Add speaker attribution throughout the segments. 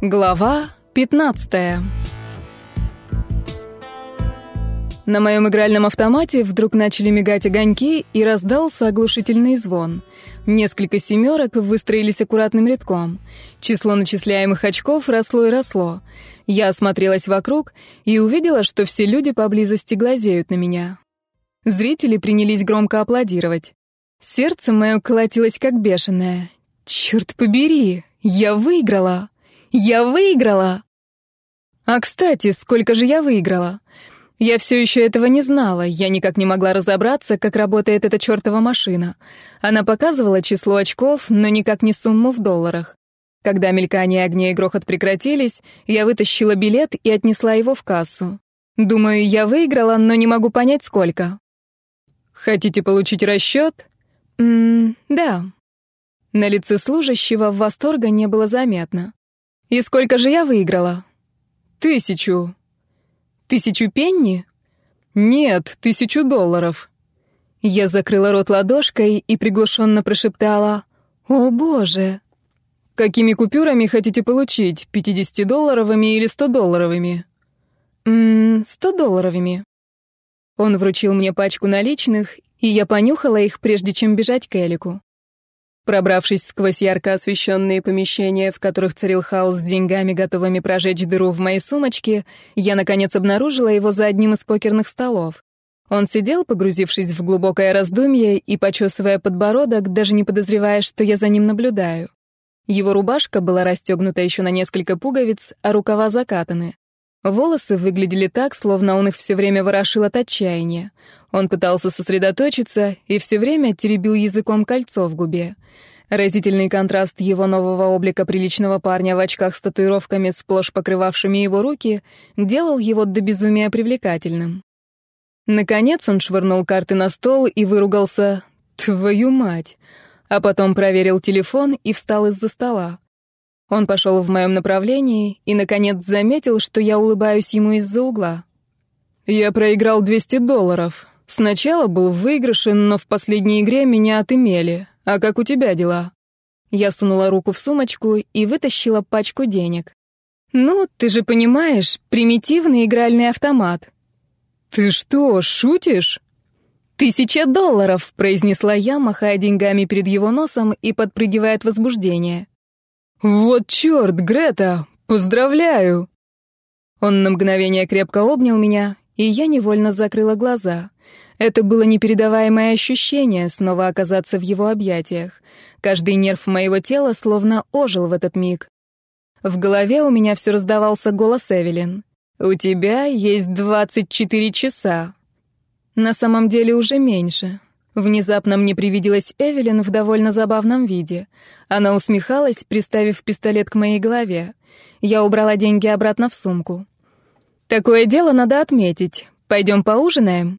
Speaker 1: Глава 15 На моем игральном автомате вдруг начали мигать огоньки, и раздался оглушительный звон. Несколько семерок выстроились аккуратным рядком. Число начисляемых очков росло и росло. Я осмотрелась вокруг и увидела, что все люди поблизости глазеют на меня. Зрители принялись громко аплодировать. Сердце мое колотилось как бешеное. Черт побери, я выиграла! Я выиграла! А, кстати, сколько же я выиграла? Я все еще этого не знала, я никак не могла разобраться, как работает эта чертова машина. Она показывала число очков, но никак не сумму в долларах. Когда мелькание огней и грохот прекратились, я вытащила билет и отнесла его в кассу. Думаю, я выиграла, но не могу понять, сколько. Хотите получить расчет? Ммм, да. На лице служащего восторга не было заметно. «И сколько же я выиграла?» «Тысячу». «Тысячу пенни?» «Нет, тысячу долларов». Я закрыла рот ладошкой и приглушенно прошептала «О, боже!» «Какими купюрами хотите получить? 50-долларовыми или 100-долларовыми?» «Ммм, 100-долларовыми». Он вручил мне пачку наличных, и я понюхала их, прежде чем бежать к Элику. Пробравшись сквозь ярко освещенные помещения, в которых царил хаос с деньгами, готовыми прожечь дыру в моей сумочке, я, наконец, обнаружила его за одним из покерных столов. Он сидел, погрузившись в глубокое раздумье и почесывая подбородок, даже не подозревая, что я за ним наблюдаю. Его рубашка была расстегнута еще на несколько пуговиц, а рукава закатаны. Волосы выглядели так, словно он их все время ворошил от отчаяния. Он пытался сосредоточиться и все время теребил языком кольцо в губе. Разительный контраст его нового облика приличного парня в очках с татуировками, сплошь покрывавшими его руки, делал его до безумия привлекательным. Наконец он швырнул карты на стол и выругался «Твою мать!», а потом проверил телефон и встал из-за стола. Он пошел в моем направлении и, наконец, заметил, что я улыбаюсь ему из-за угла. «Я проиграл 200 долларов. Сначала был в выигрыше, но в последней игре меня отымели. А как у тебя дела?» Я сунула руку в сумочку и вытащила пачку денег. «Ну, ты же понимаешь, примитивный игральный автомат». «Ты что, шутишь?» «Тысяча долларов», — произнесла я, махая деньгами перед его носом и подпрыгивая от возбуждения. «Вот черт, Грета! Поздравляю!» Он на мгновение крепко обнял меня, и я невольно закрыла глаза. Это было непередаваемое ощущение снова оказаться в его объятиях. Каждый нерв моего тела словно ожил в этот миг. В голове у меня все раздавался голос Эвелин. «У тебя есть двадцать четыре часа». На самом деле уже меньше. Внезапно мне привиделась Эвелин в довольно забавном виде. Она усмехалась, приставив пистолет к моей голове. Я убрала деньги обратно в сумку. «Такое дело надо отметить. Пойдем поужинаем?»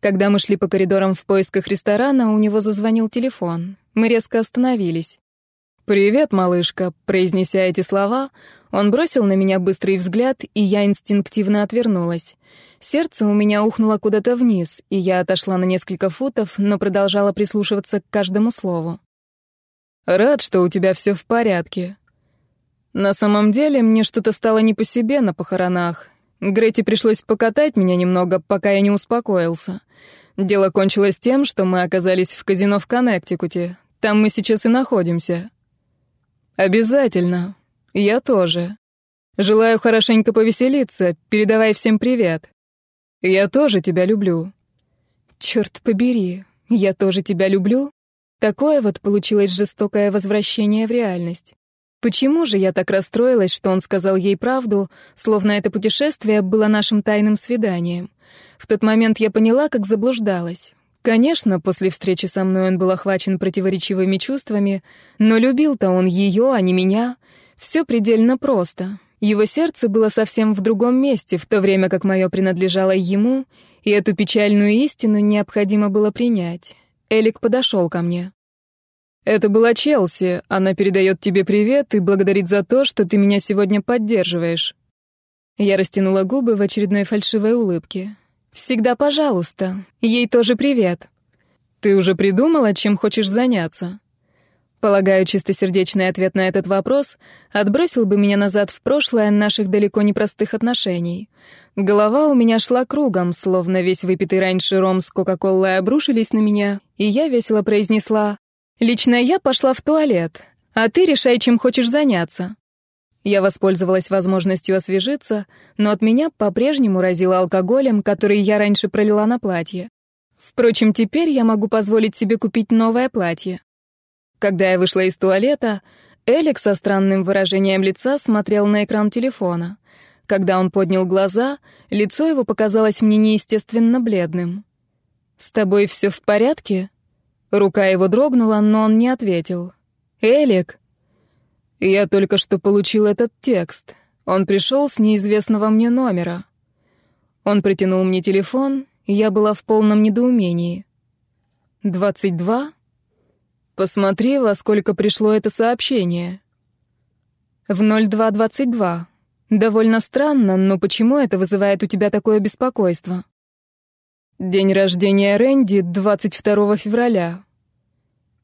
Speaker 1: Когда мы шли по коридорам в поисках ресторана, у него зазвонил телефон. Мы резко остановились. «Привет, малышка», — произнеся эти слова, он бросил на меня быстрый взгляд, и я инстинктивно отвернулась. Сердце у меня ухнуло куда-то вниз, и я отошла на несколько футов, но продолжала прислушиваться к каждому слову. «Рад, что у тебя все в порядке. На самом деле, мне что-то стало не по себе на похоронах. Грете пришлось покатать меня немного, пока я не успокоился. Дело кончилось тем, что мы оказались в казино в Коннектикуте. Там мы сейчас и находимся». «Обязательно», «Я тоже. Желаю хорошенько повеселиться, передавай всем привет. Я тоже тебя люблю». «Черт побери, я тоже тебя люблю?» Такое вот получилось жестокое возвращение в реальность. Почему же я так расстроилась, что он сказал ей правду, словно это путешествие было нашим тайным свиданием? В тот момент я поняла, как заблуждалась. Конечно, после встречи со мной он был охвачен противоречивыми чувствами, но любил-то он ее, а не меня. Все предельно просто. Его сердце было совсем в другом месте, в то время как мое принадлежало ему, и эту печальную истину необходимо было принять. Элик подошел ко мне. «Это была Челси. Она передает тебе привет и благодарит за то, что ты меня сегодня поддерживаешь». Я растянула губы в очередной фальшивой улыбке. «Всегда пожалуйста. Ей тоже привет». «Ты уже придумала, чем хочешь заняться?» Полагаю, чистосердечный ответ на этот вопрос отбросил бы меня назад в прошлое наших далеко не простых отношений. Голова у меня шла кругом, словно весь выпитый раньше ром с Кока-Колой обрушились на меня, и я весело произнесла «Лично я пошла в туалет, а ты решай, чем хочешь заняться». Я воспользовалась возможностью освежиться, но от меня по-прежнему разило алкоголем, который я раньше пролила на платье. Впрочем, теперь я могу позволить себе купить новое платье. Когда я вышла из туалета, Элик со странным выражением лица смотрел на экран телефона. Когда он поднял глаза, лицо его показалось мне неестественно бледным. «С тобой все в порядке?» Рука его дрогнула, но он не ответил. «Элик!» «Я только что получил этот текст. Он пришел с неизвестного мне номера». Он протянул мне телефон, и я была в полном недоумении. «Двадцать два?» Посмотри, во сколько пришло это сообщение. В 0222. Довольно странно, но почему это вызывает у тебя такое беспокойство? День рождения Рэнди 22 февраля.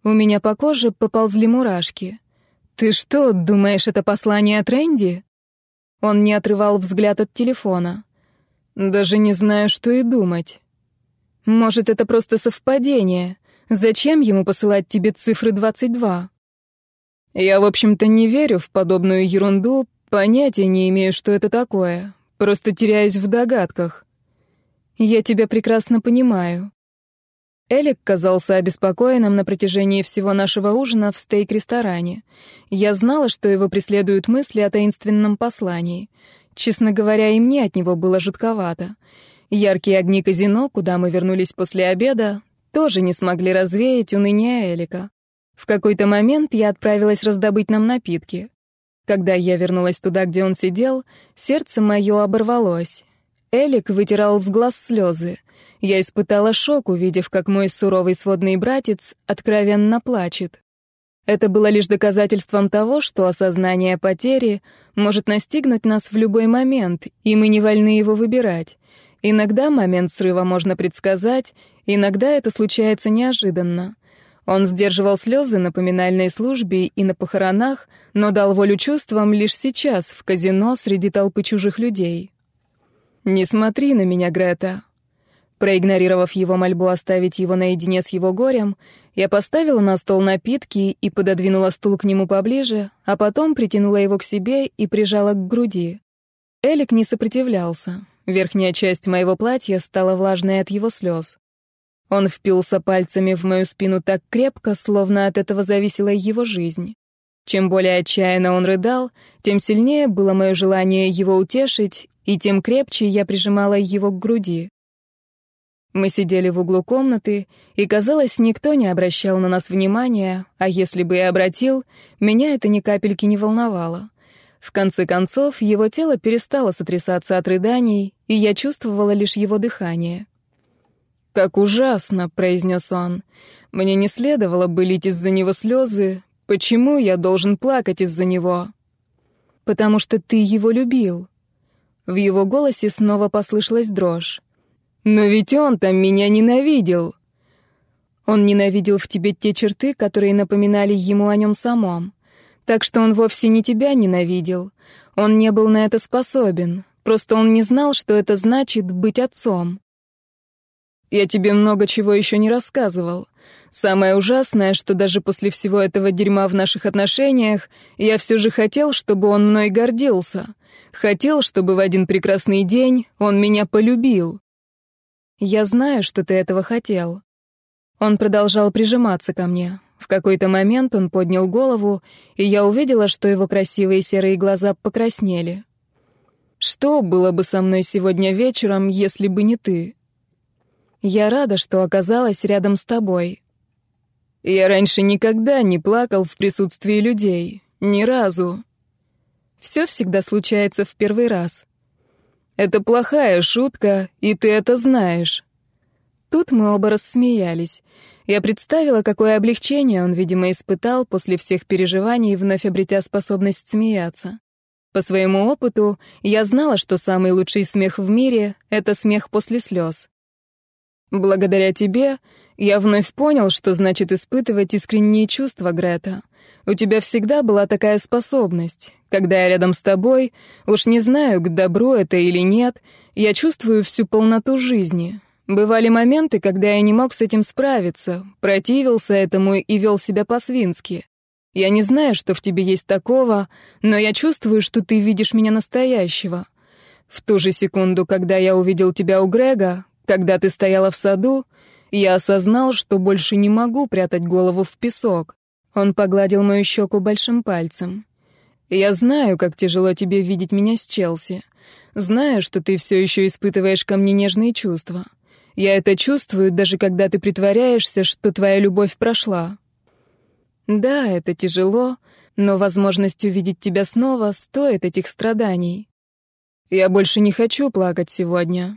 Speaker 1: У меня по коже поползли мурашки. Ты что, думаешь, это послание от Рэнди? Он не отрывал взгляд от телефона. Даже не знаю, что и думать. Может, это просто совпадение. Зачем ему посылать тебе цифры 22? Я, в общем-то, не верю в подобную ерунду, понятия не имею, что это такое. Просто теряюсь в догадках. Я тебя прекрасно понимаю. Элик казался обеспокоенным на протяжении всего нашего ужина в стейк-ресторане. Я знала, что его преследуют мысли о таинственном послании. Честно говоря, и мне от него было жутковато. Яркие огни казино, куда мы вернулись после обеда, тоже не смогли развеять уныние Элика. В какой-то момент я отправилась раздобыть нам напитки. Когда я вернулась туда, где он сидел, сердце мое оборвалось. Элик вытирал с глаз слезы. Я испытала шок, увидев, как мой суровый сводный братец откровенно плачет. Это было лишь доказательством того, что осознание потери может настигнуть нас в любой момент, и мы не вольны его выбирать. Иногда момент срыва можно предсказать, иногда это случается неожиданно. Он сдерживал слезы на поминальной службе и на похоронах, но дал волю чувствам лишь сейчас, в казино, среди толпы чужих людей. «Не смотри на меня, Грета». Проигнорировав его мольбу оставить его наедине с его горем, я поставила на стол напитки и пододвинула стул к нему поближе, а потом притянула его к себе и прижала к груди. Элик не сопротивлялся. Верхняя часть моего платья стала влажной от его слез. Он впился пальцами в мою спину так крепко, словно от этого зависела его жизнь. Чем более отчаянно он рыдал, тем сильнее было мое желание его утешить, и тем крепче я прижимала его к груди. Мы сидели в углу комнаты, и, казалось, никто не обращал на нас внимания, а если бы и обратил, меня это ни капельки не волновало. В конце концов, его тело перестало сотрясаться от рыданий, и я чувствовала лишь его дыхание. «Как ужасно», — произнес он. «Мне не следовало бы лить из-за него слезы. Почему я должен плакать из-за него?» «Потому что ты его любил». В его голосе снова послышалась дрожь. «Но ведь он там меня ненавидел». Он ненавидел в тебе те черты, которые напоминали ему о нем самом. Так что он вовсе не тебя ненавидел. Он не был на это способен. Просто он не знал, что это значит быть отцом. Я тебе много чего еще не рассказывал. Самое ужасное, что даже после всего этого дерьма в наших отношениях я все же хотел, чтобы он мной гордился. Хотел, чтобы в один прекрасный день он меня полюбил. Я знаю, что ты этого хотел. Он продолжал прижиматься ко мне. В какой-то момент он поднял голову, и я увидела, что его красивые серые глаза покраснели. «Что было бы со мной сегодня вечером, если бы не ты?» «Я рада, что оказалась рядом с тобой». «Я раньше никогда не плакал в присутствии людей. Ни разу». «Все всегда случается в первый раз». «Это плохая шутка, и ты это знаешь». Тут мы оба рассмеялись. Я представила, какое облегчение он, видимо, испытал после всех переживаний, вновь обретя способность смеяться. По своему опыту я знала, что самый лучший смех в мире — это смех после слез. Благодаря тебе Я вновь понял, что значит испытывать искренние чувства, Грета. У тебя всегда была такая способность. Когда я рядом с тобой, уж не знаю, к добру это или нет, я чувствую всю полноту жизни. Бывали моменты, когда я не мог с этим справиться, противился этому и вел себя по-свински. Я не знаю, что в тебе есть такого, но я чувствую, что ты видишь меня настоящего. В ту же секунду, когда я увидел тебя у Грега, когда ты стояла в саду, я осознал, что больше не могу прятать голову в песок. Он погладил мою щеку большим пальцем. «Я знаю, как тяжело тебе видеть меня с Челси. Знаю, что ты все еще испытываешь ко мне нежные чувства. Я это чувствую, даже когда ты притворяешься, что твоя любовь прошла. Да, это тяжело, но возможность увидеть тебя снова стоит этих страданий. Я больше не хочу плакать сегодня.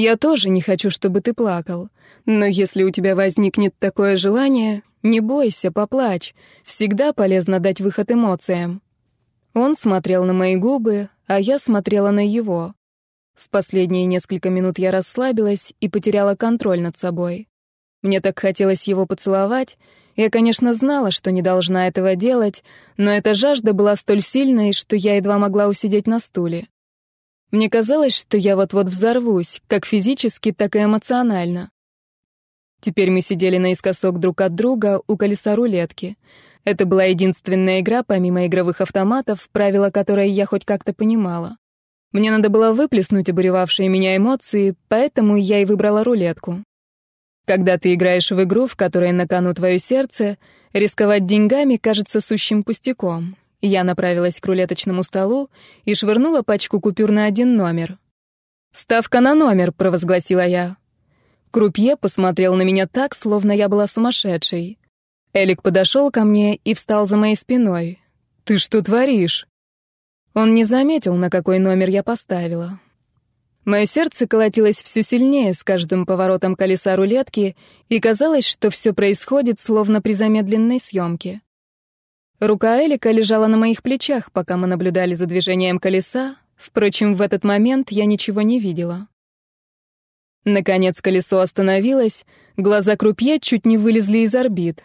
Speaker 1: Я тоже не хочу, чтобы ты плакал. Но если у тебя возникнет такое желание, не бойся, поплачь. Всегда полезно дать выход эмоциям. Он смотрел на мои губы, а я смотрела на его. В последние несколько минут я расслабилась и потеряла контроль над собой. Мне так хотелось его поцеловать. Я, конечно, знала, что не должна этого делать, но эта жажда была столь сильной, что я едва могла усидеть на стуле. Мне казалось, что я вот-вот взорвусь, как физически, так и эмоционально. Теперь мы сидели наискосок друг от друга у колеса рулетки. Это была единственная игра, помимо игровых автоматов, правила которой я хоть как-то понимала. Мне надо было выплеснуть обуревавшие меня эмоции, поэтому я и выбрала рулетку. Когда ты играешь в игру, в которой на кону твое сердце, рисковать деньгами кажется сущим пустяком. Я направилась к рулеточному столу и швырнула пачку купюр на один номер. «Ставка на номер», — провозгласила я. Крупье посмотрел на меня так, словно я была сумасшедшей. Элик подошел ко мне и встал за моей спиной. «Ты что творишь?» Он не заметил, на какой номер я поставила. Мое сердце колотилось все сильнее с каждым поворотом колеса рулетки, и казалось, что все происходит словно при замедленной съемке. Рука Элика лежала на моих плечах, пока мы наблюдали за движением колеса. Впрочем, в этот момент я ничего не видела. Наконец колесо остановилось, глаза крупье чуть не вылезли из орбит.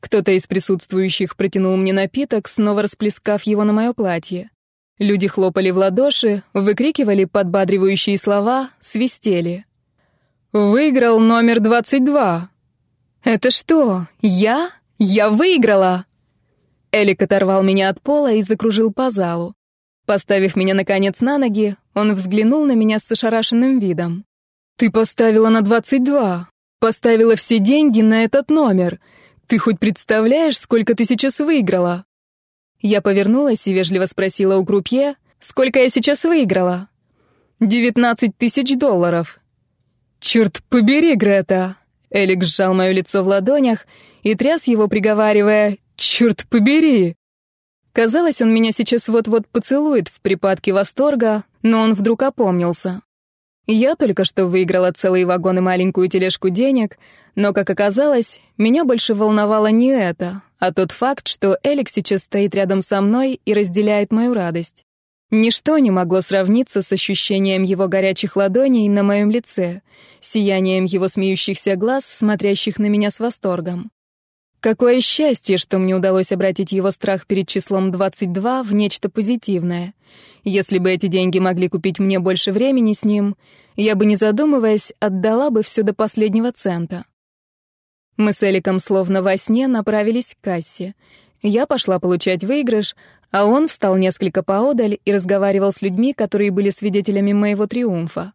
Speaker 1: Кто-то из присутствующих протянул мне напиток, снова расплескав его на мое платье. Люди хлопали в ладоши, выкрикивали подбадривающие слова, свистели. «Выиграл номер 22!» «Это что, я? Я выиграла!» Элик оторвал меня от пола и закружил по залу. Поставив меня, наконец, на ноги, он взглянул на меня с ошарашенным видом. «Ты поставила на 22. Поставила все деньги на этот номер. Ты хоть представляешь, сколько ты сейчас выиграла?» Я повернулась и вежливо спросила у крупье, сколько я сейчас выиграла. «Девятнадцать тысяч долларов». «Черт побери, Грета!» Элик сжал мое лицо в ладонях и тряс его, приговаривая Черт побери! Казалось, он меня сейчас вот-вот поцелует в припадке восторга, но он вдруг опомнился. Я только что выиграла целый вагон и маленькую тележку денег, но, как оказалось, меня больше волновало не это, а тот факт, что Элик сейчас стоит рядом со мной и разделяет мою радость. Ничто не могло сравниться с ощущением его горячих ладоней на моем лице, сиянием его смеющихся глаз, смотрящих на меня с восторгом. Какое счастье, что мне удалось обратить его страх перед числом 22 в нечто позитивное. Если бы эти деньги могли купить мне больше времени с ним, я бы, не задумываясь, отдала бы все до последнего цента. Мы с Эликом словно во сне направились к кассе. Я пошла получать выигрыш, а он встал несколько поодаль и разговаривал с людьми, которые были свидетелями моего триумфа.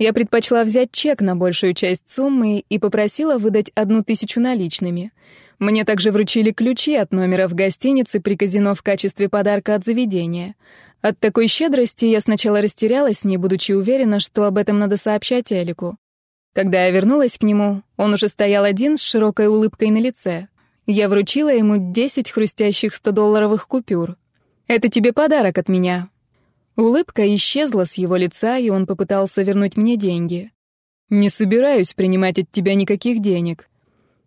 Speaker 1: Я предпочла взять чек на большую часть суммы и попросила выдать одну тысячу наличными. Мне также вручили ключи от номера в гостинице при казино в качестве подарка от заведения. От такой щедрости я сначала растерялась, не будучи уверена, что об этом надо сообщать Элику. Когда я вернулась к нему, он уже стоял один с широкой улыбкой на лице. Я вручила ему 10 хрустящих 100-долларовых купюр. «Это тебе подарок от меня», Улыбка исчезла с его лица, и он попытался вернуть мне деньги. «Не собираюсь принимать от тебя никаких денег.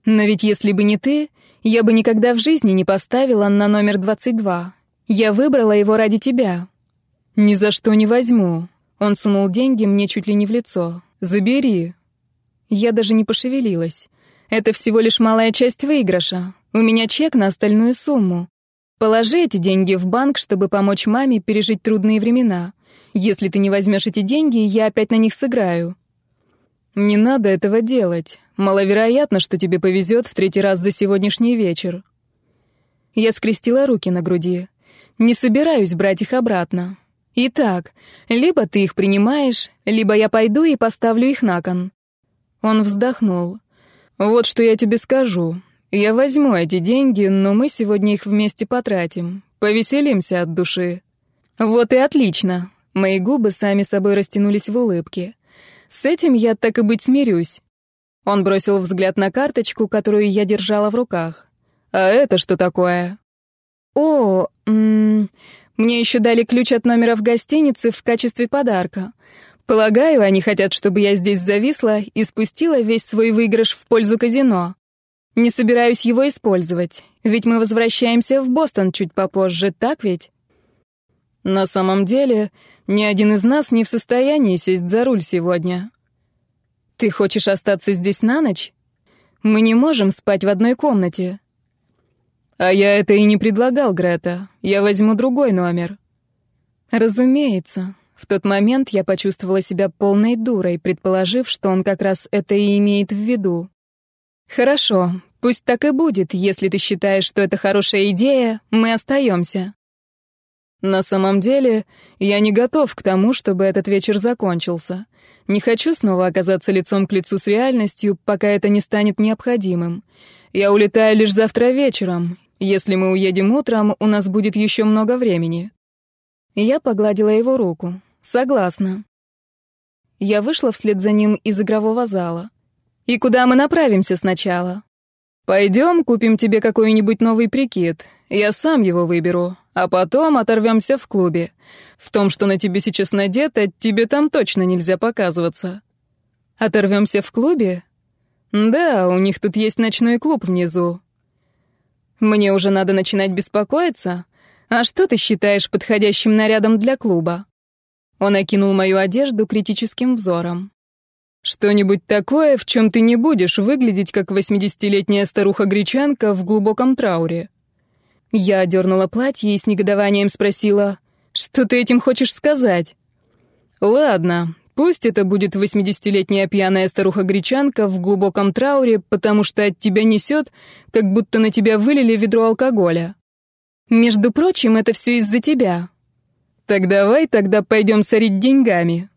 Speaker 1: Но ведь если бы не ты, я бы никогда в жизни не поставила на номер 22. Я выбрала его ради тебя». «Ни за что не возьму». Он сунул деньги мне чуть ли не в лицо. «Забери». Я даже не пошевелилась. Это всего лишь малая часть выигрыша. У меня чек на остальную сумму. Положи эти деньги в банк, чтобы помочь маме пережить трудные времена. Если ты не возьмешь эти деньги, я опять на них сыграю. Не надо этого делать. Маловероятно, что тебе повезет в третий раз за сегодняшний вечер. Я скрестила руки на груди. Не собираюсь брать их обратно. Итак, либо ты их принимаешь, либо я пойду и поставлю их на кон. Он вздохнул. Вот что я тебе скажу. Я возьму эти деньги, но мы сегодня их вместе потратим. Повеселимся от души. Вот и отлично. Мои губы сами собой растянулись в улыбке. С этим я так и быть смирюсь. Он бросил взгляд на карточку, которую я держала в руках. А это что такое? О, м -м, мне еще дали ключ от номера в гостинице в качестве подарка. Полагаю, они хотят, чтобы я здесь зависла и спустила весь свой выигрыш в пользу казино. Не собираюсь его использовать, ведь мы возвращаемся в Бостон чуть попозже, так ведь? На самом деле, ни один из нас не в состоянии сесть за руль сегодня. Ты хочешь остаться здесь на ночь? Мы не можем спать в одной комнате. А я это и не предлагал, Грета. Я возьму другой номер. Разумеется. В тот момент я почувствовала себя полной дурой, предположив, что он как раз это и имеет в виду. Хорошо, пусть так и будет. Если ты считаешь, что это хорошая идея, мы остаемся. На самом деле, я не готов к тому, чтобы этот вечер закончился. Не хочу снова оказаться лицом к лицу с реальностью, пока это не станет необходимым. Я улетаю лишь завтра вечером, если мы уедем утром, у нас будет еще много времени. Я погладила его руку. Согласна. Я вышла вслед за ним из игрового зала. И куда мы направимся сначала? Пойдем, купим тебе какой-нибудь новый прикид. Я сам его выберу, а потом оторвемся в клубе. В том, что на тебе сейчас надето, тебе там точно нельзя показываться. Оторвемся в клубе? Да, у них тут есть ночной клуб внизу. Мне уже надо начинать беспокоиться? А что ты считаешь подходящим нарядом для клуба? Он окинул мою одежду критическим взором. Что-нибудь такое, в чем ты не будешь выглядеть как восьмидесятилетняя старуха-гречанка в глубоком трауре. Я одернула платье и с негодованием спросила, «Что ты этим хочешь сказать?» «Ладно, Пусть это будет восьмидесятилетняя пьяная старуха-гречанка в глубоком трауре, потому что от тебя несет, как будто на тебя вылили ведро алкоголя. Между прочим, это все из-за тебя. Так давай тогда пойдем сорить деньгами.